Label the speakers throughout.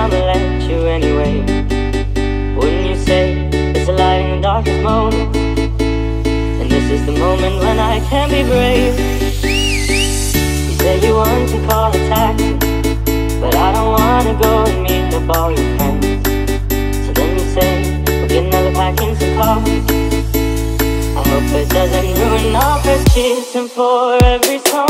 Speaker 1: I'ma let you anyway. Wouldn't you say it's a light in the darkest moment And this is the moment when I can be brave. You say you want to call a taxi But I don't wanna go and meet up all your friends. So then you say we'll get another pack and some coffee. I hope it doesn't ruin all her cheers And for every song.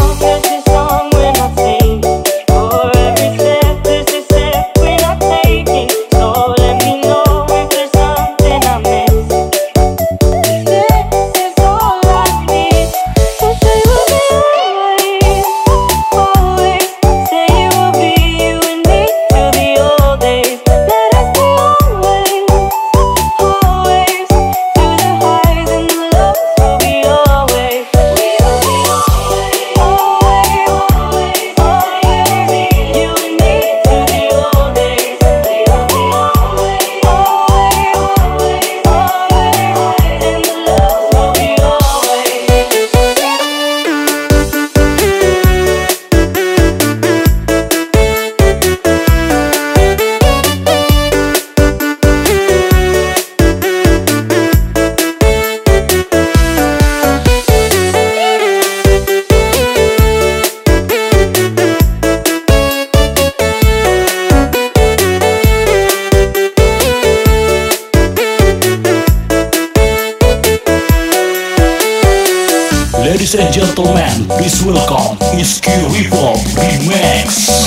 Speaker 2: Ladies and gentlemen, please welcome Iskyu Revolve Remax.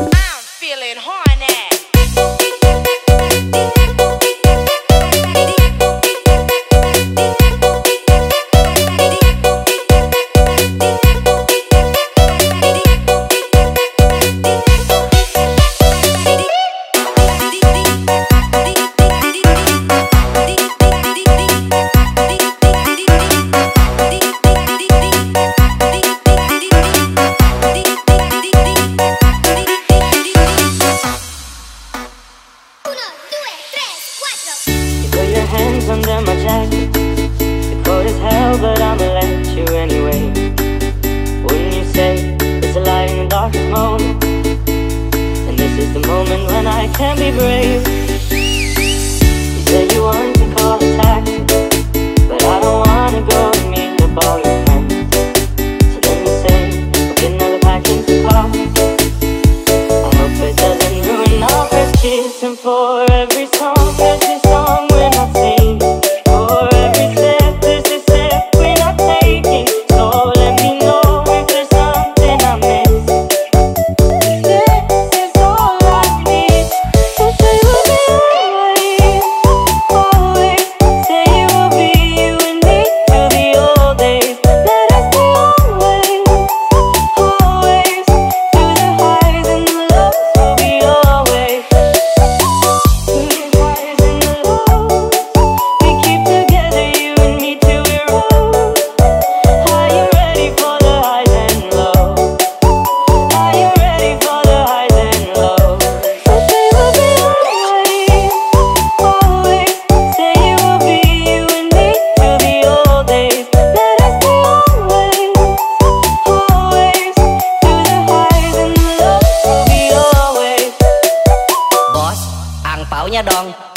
Speaker 2: Max.
Speaker 1: under my jacket. The cold is hell, but I'ma let you anyway. Wouldn't you say it's a light in the darkest moment? And this is the moment when I can be brave.
Speaker 3: nhà đoàn.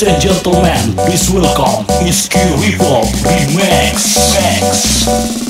Speaker 2: Ladies and gentlemen, please welcome is Q Revolve Remax. Max.